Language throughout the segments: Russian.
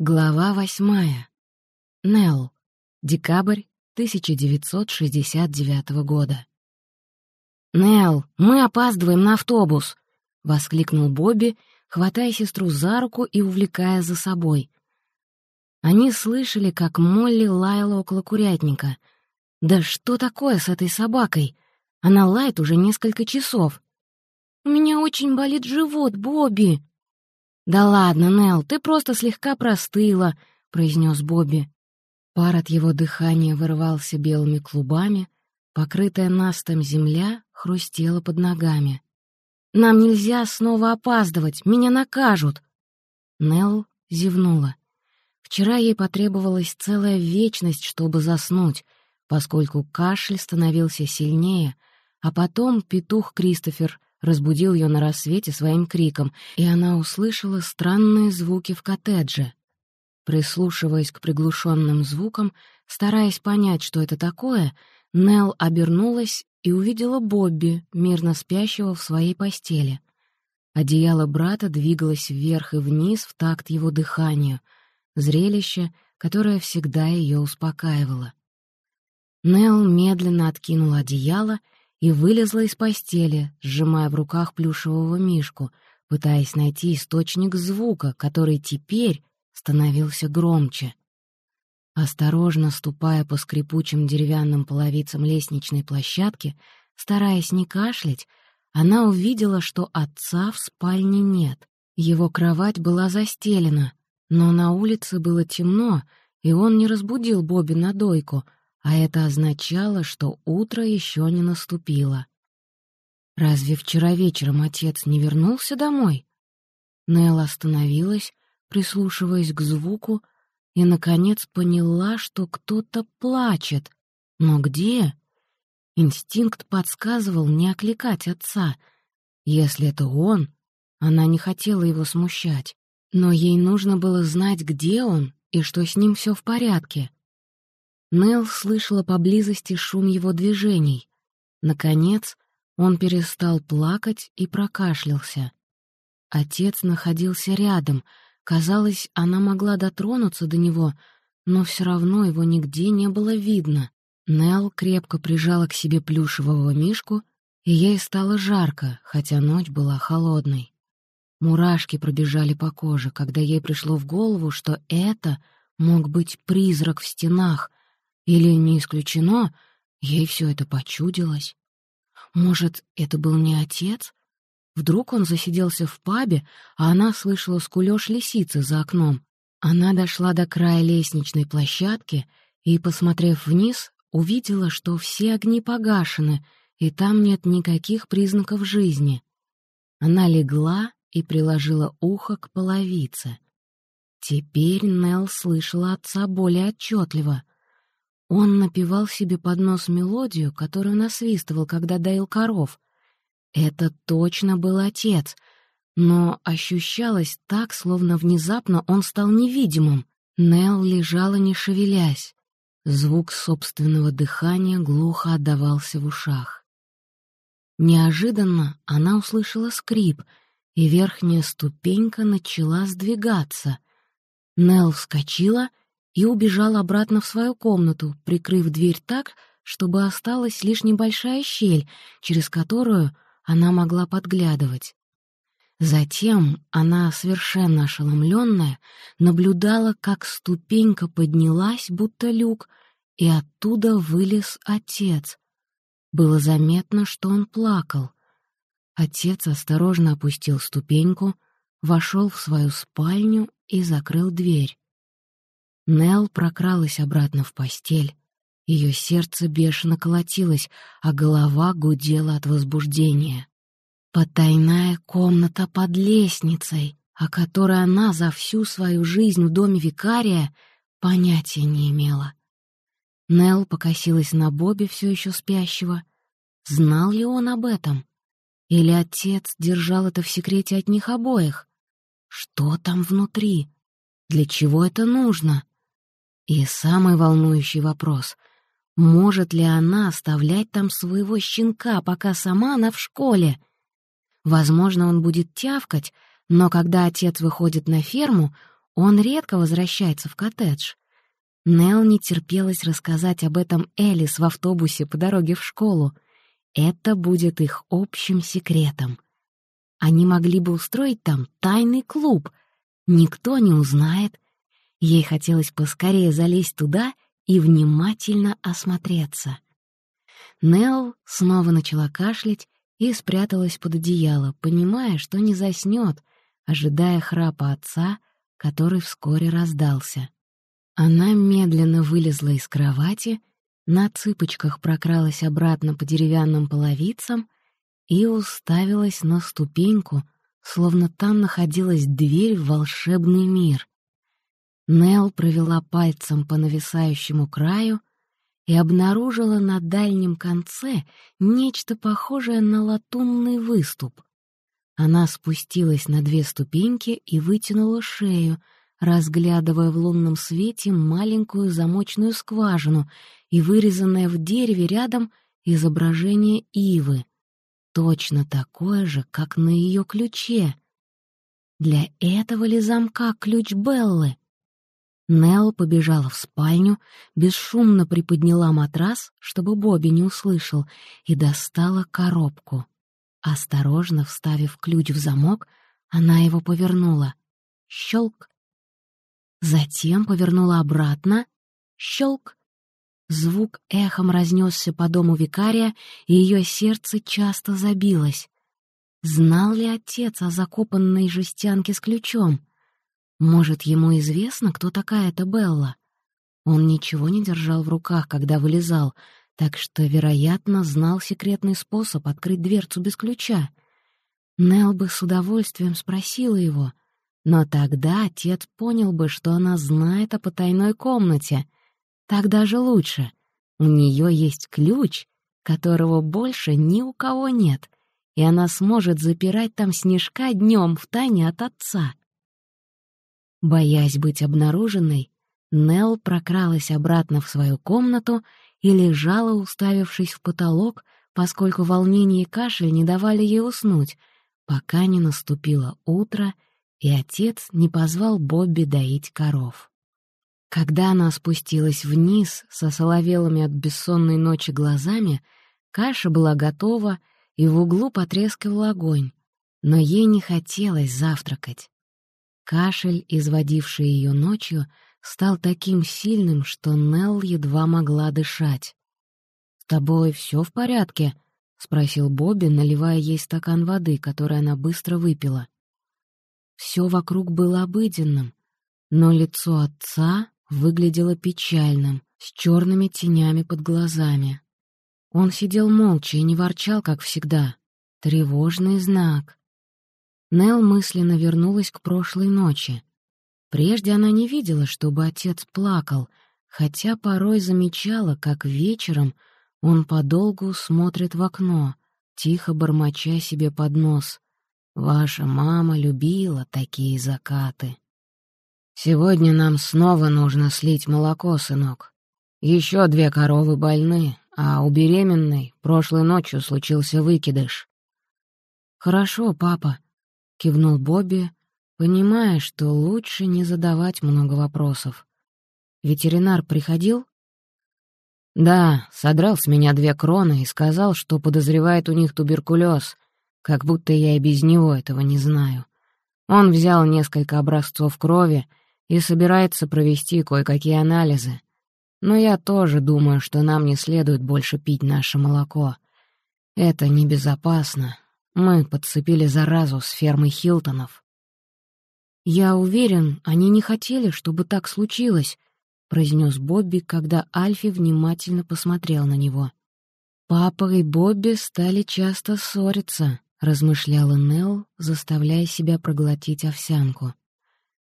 Глава восьмая. Нелл. Декабрь 1969 года. «Нелл, мы опаздываем на автобус!» — воскликнул Бобби, хватая сестру за руку и увлекая за собой. Они слышали, как Молли лаяла около курятника. «Да что такое с этой собакой? Она лает уже несколько часов». «У меня очень болит живот, Бобби!» «Да ладно, Нелл, ты просто слегка простыла», — произнес Бобби. Пар от его дыхания вырывался белыми клубами, покрытая настом земля хрустела под ногами. «Нам нельзя снова опаздывать, меня накажут!» Нелл зевнула. Вчера ей потребовалась целая вечность, чтобы заснуть, поскольку кашель становился сильнее, а потом петух Кристофер разбудил ее на рассвете своим криком, и она услышала странные звуки в коттедже. Прислушиваясь к приглушенным звукам, стараясь понять, что это такое, Нелл обернулась и увидела Бобби, мирно спящего в своей постели. Одеяло брата двигалось вверх и вниз в такт его дыханию, зрелище, которое всегда ее успокаивало. Нелл медленно откинула одеяло и вылезла из постели, сжимая в руках плюшевого мишку, пытаясь найти источник звука, который теперь становился громче. Осторожно ступая по скрипучим деревянным половицам лестничной площадки, стараясь не кашлять, она увидела, что отца в спальне нет. Его кровать была застелена, но на улице было темно, и он не разбудил Бобби на дойку — а это означало, что утро еще не наступило. Разве вчера вечером отец не вернулся домой? Нелла остановилась, прислушиваясь к звуку, и, наконец, поняла, что кто-то плачет. Но где? Инстинкт подсказывал не окликать отца. Если это он, она не хотела его смущать. Но ей нужно было знать, где он и что с ним все в порядке. Нелл слышала поблизости шум его движений. Наконец, он перестал плакать и прокашлялся. Отец находился рядом. Казалось, она могла дотронуться до него, но все равно его нигде не было видно. Нелл крепко прижала к себе плюшевого мишку, и ей стало жарко, хотя ночь была холодной. Мурашки пробежали по коже, когда ей пришло в голову, что это мог быть призрак в стенах, или, не исключено, ей все это почудилось. Может, это был не отец? Вдруг он засиделся в пабе, а она слышала скулёж лисицы за окном. Она дошла до края лестничной площадки и, посмотрев вниз, увидела, что все огни погашены, и там нет никаких признаков жизни. Она легла и приложила ухо к половице. Теперь Нелл слышала отца более отчетливо. Он напевал себе под нос мелодию, которую насвистывал, когда доил коров. Это точно был отец, но ощущалось так, словно внезапно он стал невидимым. Нел лежала, не шевелясь. Звук собственного дыхания глухо отдавался в ушах. Неожиданно она услышала скрип, и верхняя ступенька начала сдвигаться. Нел вскочила и убежал обратно в свою комнату, прикрыв дверь так, чтобы осталась лишь небольшая щель, через которую она могла подглядывать. Затем она, совершенно ошеломленная, наблюдала, как ступенька поднялась, будто люк, и оттуда вылез отец. Было заметно, что он плакал. Отец осторожно опустил ступеньку, вошел в свою спальню и закрыл дверь. Нел прокралась обратно в постель. Ее сердце бешено колотилось, а голова гудела от возбуждения. Потайная комната под лестницей, о которой она за всю свою жизнь в доме викария понятия не имела. Нел покосилась на Бобби, все еще спящего. Знал ли он об этом? Или отец держал это в секрете от них обоих? Что там внутри? Для чего это нужно? И самый волнующий вопрос — может ли она оставлять там своего щенка, пока сама она в школе? Возможно, он будет тявкать, но когда отец выходит на ферму, Он редко возвращается в коттедж. Нелл не терпелось рассказать об этом Элис в автобусе по дороге в школу. Это будет их общим секретом. Они могли бы устроить там тайный клуб. Никто не узнает. Ей хотелось поскорее залезть туда и внимательно осмотреться. Нелл снова начала кашлять и спряталась под одеяло, понимая, что не заснёт, ожидая храпа отца, который вскоре раздался. Она медленно вылезла из кровати, на цыпочках прокралась обратно по деревянным половицам и уставилась на ступеньку, словно там находилась дверь в волшебный мир. Нел провела пальцем по нависающему краю и обнаружила на дальнем конце нечто похожее на латунный выступ. Она спустилась на две ступеньки и вытянула шею, разглядывая в лунном свете маленькую замочную скважину и вырезанное в дереве рядом изображение ивы — точно такое же, как на ее ключе. Для этого ли замка ключ Беллы? Нелл побежала в спальню, бесшумно приподняла матрас, чтобы Бобби не услышал, и достала коробку. Осторожно вставив ключ в замок, она его повернула. Щелк. Затем повернула обратно. Щелк. Звук эхом разнесся по дому викария, и ее сердце часто забилось. Знал ли отец о закопанной жестянке с ключом? Может, ему известно, кто такая эта Белла? Он ничего не держал в руках, когда вылезал, так что, вероятно, знал секретный способ открыть дверцу без ключа. Нел бы с удовольствием спросила его, но тогда отец понял бы, что она знает о потайной комнате — так даже лучше. У нее есть ключ, которого больше ни у кого нет, и она сможет запирать там снежка днем в тайне от отца. Боясь быть обнаруженной, Нелл прокралась обратно в свою комнату и лежала, уставившись в потолок, поскольку волнение и кашель не давали ей уснуть, пока не наступило утро, и отец не позвал Бобби доить коров. Когда она спустилась вниз со соловелыми от бессонной ночи глазами, каша была готова, и в углу потрескивал огонь, но ей не хотелось завтракать. Кашель, изводивший ее ночью, стал таким сильным, что Нелл едва могла дышать. «С тобой все в порядке?» — спросил Бобби, наливая ей стакан воды, который она быстро выпила. Все вокруг было обыденным, но лицо отца выглядело печальным, с черными тенями под глазами. Он сидел молча и не ворчал, как всегда. Тревожный знак. Нел мысленно вернулась к прошлой ночи. Прежде она не видела, чтобы отец плакал, хотя порой замечала, как вечером он подолгу смотрит в окно, тихо бормоча себе под нос. «Ваша мама любила такие закаты». «Сегодня нам снова нужно слить молоко, сынок. Еще две коровы больны, а у беременной прошлой ночью случился выкидыш». «Хорошо, папа», — кивнул Бобби, понимая, что лучше не задавать много вопросов. «Ветеринар приходил?» «Да, содрал с меня две кроны и сказал, что подозревает у них туберкулез, как будто я и без него этого не знаю. Он взял несколько образцов крови и собирается провести кое-какие анализы. Но я тоже думаю, что нам не следует больше пить наше молоко. Это небезопасно. Мы подцепили заразу с фермы Хилтонов. «Я уверен, они не хотели, чтобы так случилось», — произнес Бобби, когда Альфи внимательно посмотрел на него. «Папа и Бобби стали часто ссориться», — размышляла Нелл, заставляя себя проглотить овсянку.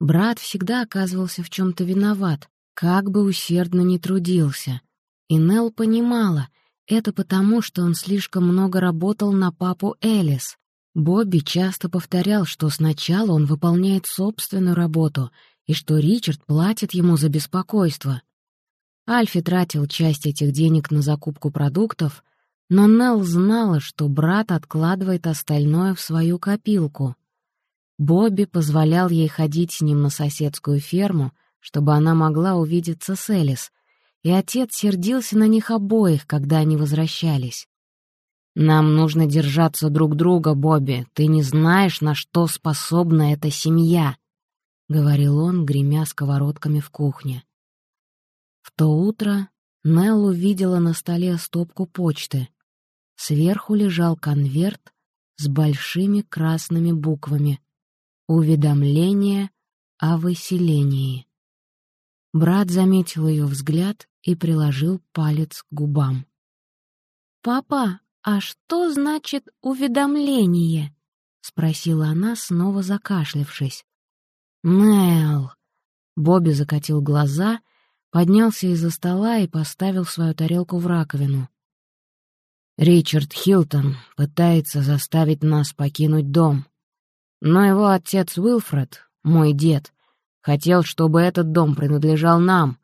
Брат всегда оказывался в чем-то виноват, как бы усердно ни трудился. И Нелл понимала, это потому, что он слишком много работал на папу Элис. Бобби часто повторял, что сначала он выполняет собственную работу и что Ричард платит ему за беспокойство. Альфи тратил часть этих денег на закупку продуктов, но Нелл знала, что брат откладывает остальное в свою копилку. Бобби позволял ей ходить с ним на соседскую ферму, чтобы она могла увидеться с Элис, и отец сердился на них обоих, когда они возвращались. «Нам нужно держаться друг друга, Бобби. Ты не знаешь, на что способна эта семья», — говорил он, гремя сковородками в кухне. В то утро Нелл увидела на столе стопку почты. Сверху лежал конверт с большими красными буквами «Уведомление о выселении». Брат заметил ее взгляд и приложил палец к губам. «Папа, а что значит уведомление?» — спросила она, снова закашлявшись. «Нелл!» Бобби закатил глаза, поднялся из-за стола и поставил свою тарелку в раковину. «Ричард Хилтон пытается заставить нас покинуть дом. Но его отец Уилфред, мой дед, хотел, чтобы этот дом принадлежал нам.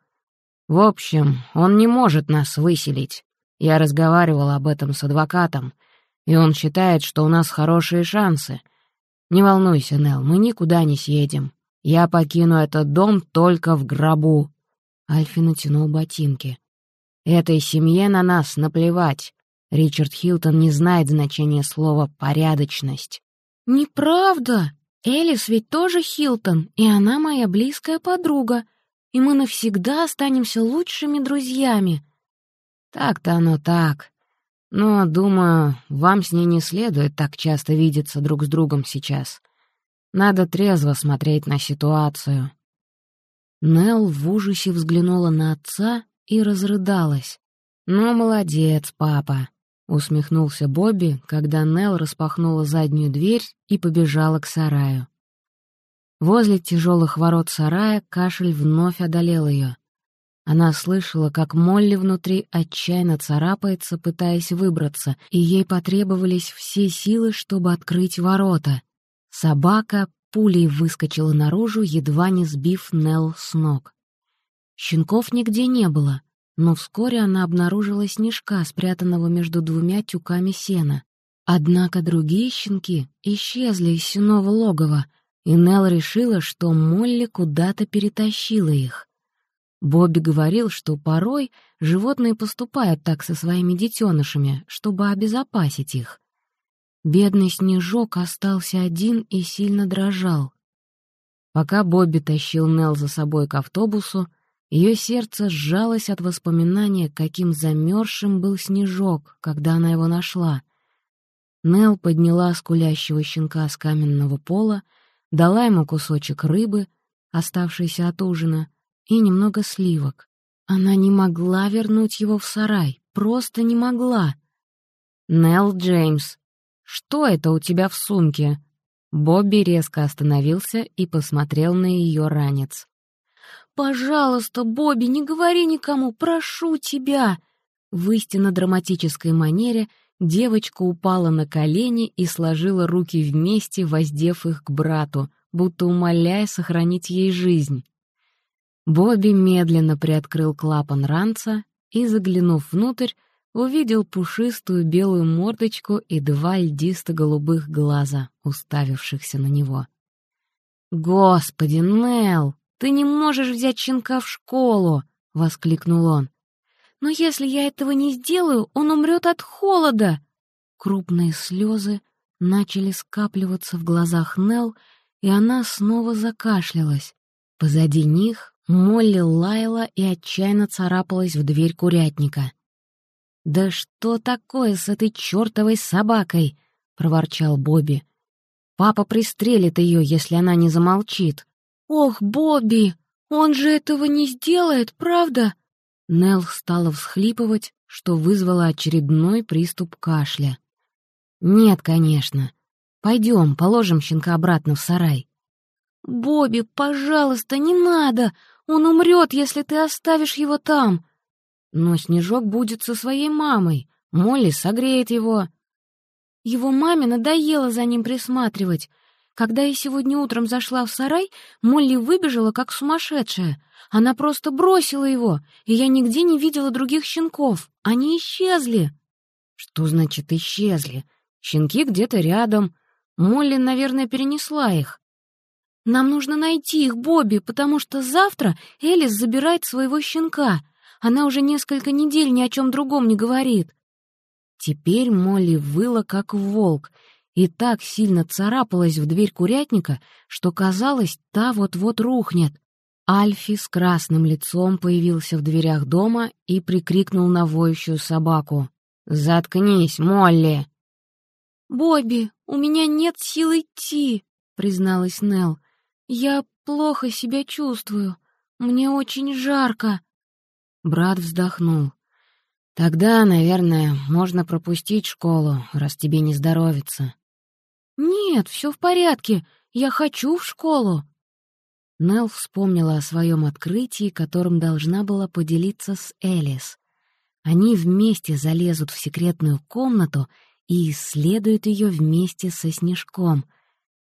В общем, он не может нас выселить. Я разговаривал об этом с адвокатом, и он считает, что у нас хорошие шансы. Не волнуйся, Нелл, мы никуда не съедем. Я покину этот дом только в гробу». Альфи натянул ботинки. «Этой семье на нас наплевать. Ричард Хилтон не знает значения слова «порядочность». «Неправда! Элис ведь тоже Хилтон, и она моя близкая подруга, и мы навсегда останемся лучшими друзьями». «Так-то оно так. Но, думаю, вам с ней не следует так часто видеться друг с другом сейчас. Надо трезво смотреть на ситуацию». Нелл в ужасе взглянула на отца и разрыдалась. «Ну, молодец, папа», — усмехнулся Бобби, когда Нелл распахнула заднюю дверь и побежала к сараю. Возле тяжелых ворот сарая кашель вновь одолел ее. Она слышала, как Молли внутри отчаянно царапается, пытаясь выбраться, и ей потребовались все силы, чтобы открыть ворота. Собака пулей выскочила наружу, едва не сбив Нелл с ног. Щенков нигде не было, но вскоре она обнаружила снежка, спрятанного между двумя тюками сена. Однако другие щенки исчезли из сеного логова, и Нелл решила, что Молли куда-то перетащила их. Бобби говорил, что порой животные поступают так со своими детенышами, чтобы обезопасить их. Бедный снежок остался один и сильно дрожал. Пока Бобби тащил Нел за собой к автобусу, ее сердце сжалось от воспоминания, каким замерзшим был снежок, когда она его нашла. Нел подняла скулящего щенка с каменного пола, дала ему кусочек рыбы, оставшийся от ужина, и немного сливок. Она не могла вернуть его в сарай, просто не могла. «Нелл Джеймс, что это у тебя в сумке?» Бобби резко остановился и посмотрел на ее ранец. «Пожалуйста, Бобби, не говори никому, прошу тебя!» В истинно драматической манере девочка упала на колени и сложила руки вместе, воздев их к брату, будто умоляя сохранить ей жизнь. Бобби медленно приоткрыл клапан ранца и, заглянув внутрь, увидел пушистую белую мордочку и два льдисто-голубых глаза, уставившихся на него. «Господи, Нелл, ты не можешь взять щенка в школу!» — воскликнул он. «Но если я этого не сделаю, он умрет от холода!» Крупные слезы начали скапливаться в глазах Нелл, и она снова закашлялась. Позади них Молли лаяла и отчаянно царапалась в дверь курятника. «Да что такое с этой чертовой собакой?» — проворчал Бобби. «Папа пристрелит ее, если она не замолчит». «Ох, Бобби, он же этого не сделает, правда?» Нелл стала всхлипывать, что вызвало очередной приступ кашля. «Нет, конечно. Пойдем, положим щенка обратно в сарай». «Бобби, пожалуйста, не надо! Он умрет, если ты оставишь его там!» «Но Снежок будет со своей мамой. Молли согреет его». Его маме надоело за ним присматривать. Когда я сегодня утром зашла в сарай, Молли выбежала как сумасшедшая. Она просто бросила его, и я нигде не видела других щенков. Они исчезли. Что значит «исчезли»? Щенки где-то рядом. Молли, наверное, перенесла их. Нам нужно найти их, Бобби, потому что завтра Элис забирает своего щенка. Она уже несколько недель ни о чем другом не говорит». Теперь Молли выла, как волк, и так сильно царапалась в дверь курятника, что казалось, та вот-вот рухнет. Альфи с красным лицом появился в дверях дома и прикрикнул на воющую собаку. «Заткнись, Молли!» «Бобби, у меня нет сил идти», — призналась Нелл. «Я плохо себя чувствую. Мне очень жарко». Брат вздохнул. «Тогда, наверное, можно пропустить школу, раз тебе не здоровится». «Нет, все в порядке. Я хочу в школу». Нелл вспомнила о своем открытии, которым должна была поделиться с Элис. Они вместе залезут в секретную комнату и исследуют ее вместе со Снежком.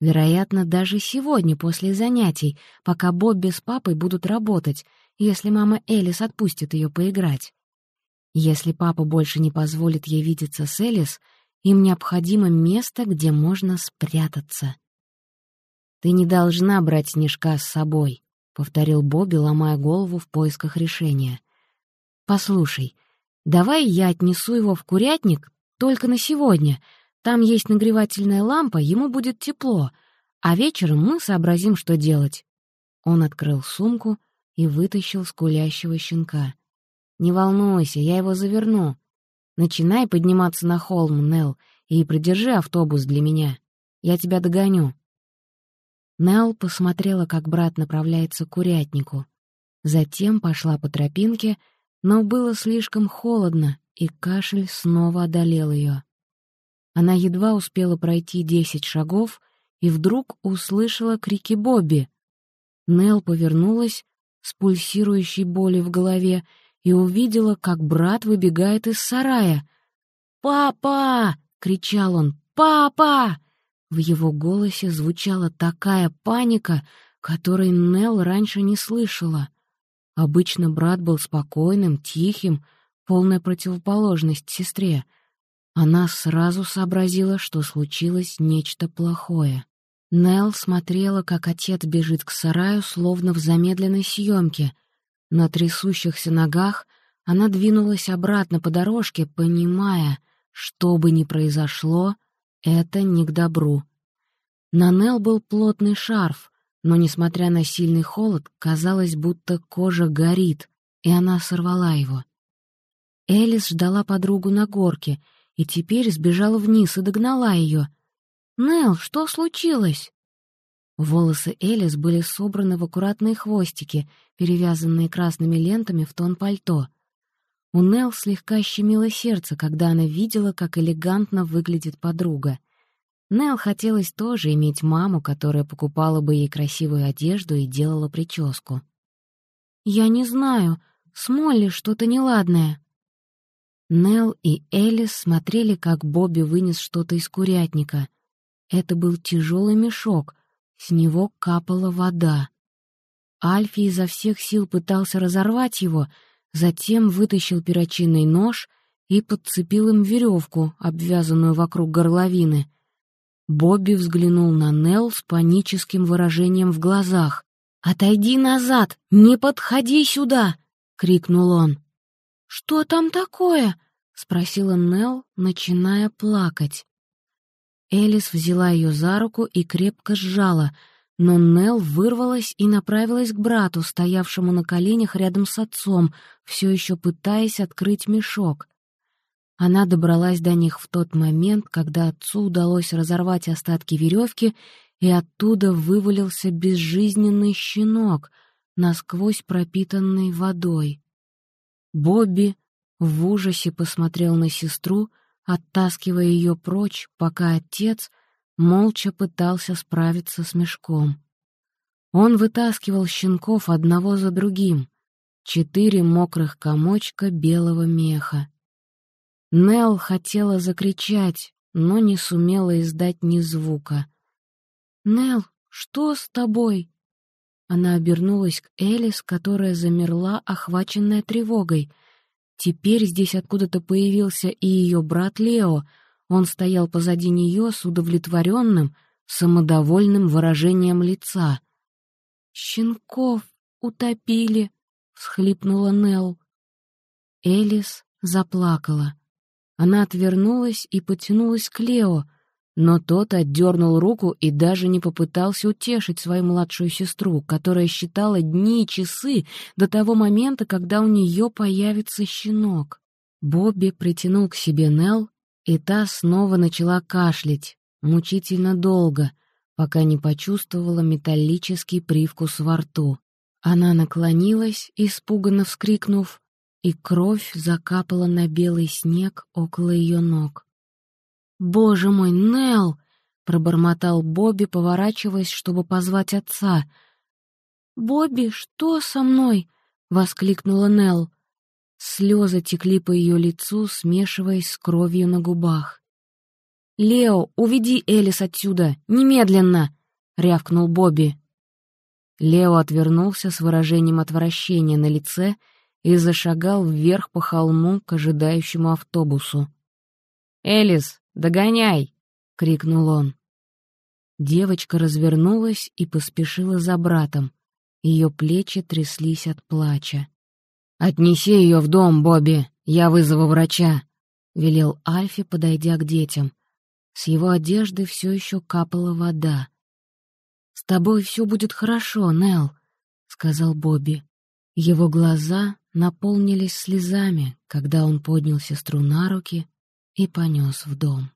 Вероятно, даже сегодня после занятий, пока Бобби с папой будут работать, если мама Элис отпустит ее поиграть. Если папа больше не позволит ей видеться с Элис, им необходимо место, где можно спрятаться. «Ты не должна брать Снежка с собой», — повторил Бобби, ломая голову в поисках решения. «Послушай, давай я отнесу его в курятник только на сегодня. Там есть нагревательная лампа, ему будет тепло, а вечером мы сообразим, что делать». Он открыл сумку и вытащил скулящего щенка. «Не волнуйся, я его заверну. Начинай подниматься на холм, Нел, и придержи автобус для меня. Я тебя догоню». Нел посмотрела, как брат направляется к курятнику. Затем пошла по тропинке, но было слишком холодно, и кашель снова одолел ее. Она едва успела пройти десять шагов и вдруг услышала крики Бобби. Нел повернулась с пульсирующей болью в голове и увидела, как брат выбегает из сарая. «Папа!» — кричал он. «Папа!» В его голосе звучала такая паника, которой Нелл раньше не слышала. Обычно брат был спокойным, тихим, полная противоположность сестре. Она сразу сообразила, что случилось нечто плохое. Нелл смотрела, как отец бежит к сараю, словно в замедленной съемке. На трясущихся ногах она двинулась обратно по дорожке, понимая, что бы ни произошло, это не к добру. На Нел был плотный шарф, но, несмотря на сильный холод, казалось, будто кожа горит, и она сорвала его. Элис ждала подругу на горке и теперь сбежала вниз и догнала ее. «Нел, что случилось?» Волосы Элис были собраны в аккуратные хвостики, перевязанные красными лентами в тон пальто. У Нел слегка щемило сердце, когда она видела, как элегантно выглядит подруга. Нел хотелось тоже иметь маму, которая покупала бы ей красивую одежду и делала прическу. «Я не знаю, с Молли что-то неладное». Нел и Элис смотрели, как Бобби вынес что-то из курятника. Это был тяжелый мешок, с него капала вода. Альфи изо всех сил пытался разорвать его — Затем вытащил перочинный нож и подцепил им веревку, обвязанную вокруг горловины. Бобби взглянул на Нелл с паническим выражением в глазах. «Отойди назад! Не подходи сюда!» — крикнул он. «Что там такое?» — спросила Нелл, начиная плакать. Элис взяла ее за руку и крепко сжала — но Нел вырвалась и направилась к брату, стоявшему на коленях рядом с отцом, все еще пытаясь открыть мешок. Она добралась до них в тот момент, когда отцу удалось разорвать остатки веревки, и оттуда вывалился безжизненный щенок, насквозь пропитанный водой. Бобби в ужасе посмотрел на сестру, оттаскивая ее прочь, пока отец — молча пытался справиться с мешком. Он вытаскивал щенков одного за другим, четыре мокрых комочка белого меха. Нел хотела закричать, но не сумела издать ни звука. «Нел, что с тобой?» Она обернулась к Элис, которая замерла, охваченная тревогой. Теперь здесь откуда-то появился и ее брат Лео — он стоял позади нее с удовлетворенным, самодовольным выражением лица. «Щенков утопили», — всхлипнула Нелл. Элис заплакала. Она отвернулась и потянулась к Лео, но тот отдернул руку и даже не попытался утешить свою младшую сестру, которая считала дни и часы до того момента, когда у нее появится щенок. Бобби притянул к себе Нелл, и та снова начала кашлять, мучительно долго, пока не почувствовала металлический привкус во рту. Она наклонилась, испуганно вскрикнув, и кровь закапала на белый снег около ее ног. «Боже мой, Нелл!» — пробормотал Бобби, поворачиваясь, чтобы позвать отца. «Бобби, что со мной?» — воскликнула Нелл. Слезы текли по ее лицу, смешиваясь с кровью на губах. «Лео, уведи Элис отсюда! Немедленно!» — рявкнул Бобби. Лео отвернулся с выражением отвращения на лице и зашагал вверх по холму к ожидающему автобусу. «Элис, догоняй!» — крикнул он. Девочка развернулась и поспешила за братом. Ее плечи тряслись от плача. «Отнеси ее в дом, Бобби, я вызову врача», — велел Альфи, подойдя к детям. С его одежды все еще капала вода. «С тобой все будет хорошо, Нелл», — сказал Бобби. Его глаза наполнились слезами, когда он поднял сестру на руки и понес в дом.